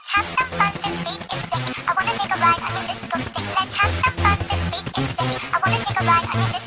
Let's have some fun. This beat is sick. I wanna take a ride on your disco stick. Let's have some fun. This beat is sick. I wanna take a ride on your disco stick.